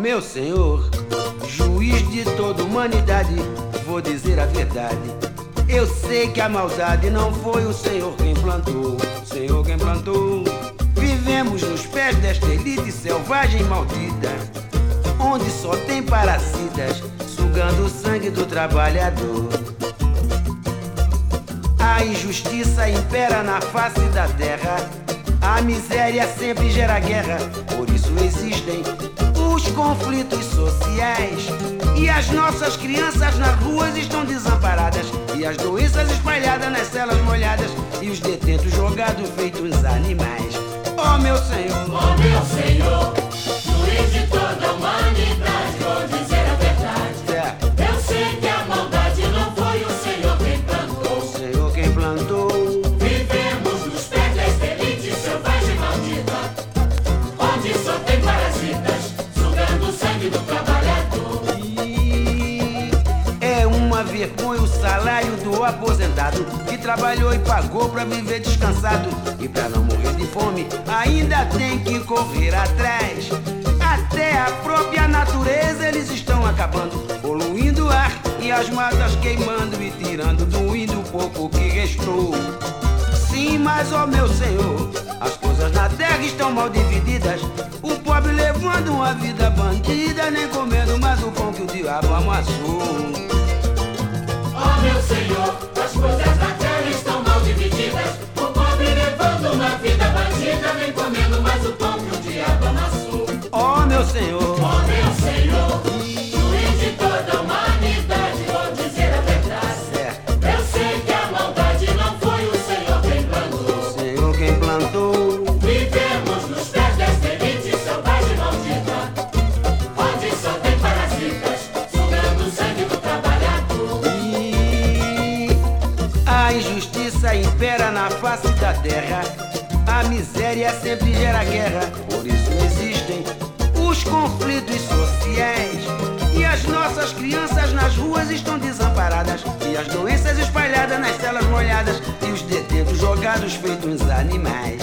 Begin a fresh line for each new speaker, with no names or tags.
meu Senhor, juiz de toda humanidade, vou dizer a verdade. Eu sei que a maldade não foi o Senhor quem plantou, Senhor quem plantou. Vivemos nos pés desta elite selvagem maldita, onde só tem parasitas sugando o sangue do trabalhador. A injustiça impera na face da terra. A miséria sempre gera guerra, por isso existem os conflitos sociais. E as nossas crianças nas ruas estão desamparadas. E as doenças espalhadas nas celas molhadas. E os detentos jogados feitos animais. Oh meu Senhor,
oh meu Senhor, sangue do trabalhador.
E é uma vergonha o salário do aposentado que trabalhou e pagou pra viver descansado e pra não morrer de fome ainda tem que correr atrás. Até a própria natureza eles estão acabando, poluindo o ar e as matas queimando e tirando do índio o pouco que restou. Sim, mas ó meu senhor, as coisas na terra estão mal divididas. Pobre levando uma vida bandida, nem comendo mais o pão que o diabo amassou.
A
injustiça impera na face da terra. A miséria sempre gera guerra, por isso existem os conflitos sociais. E as nossas crianças nas ruas estão desamparadas. E as doenças espalhadas nas celas molhadas. E os detentos jogados feitos animais.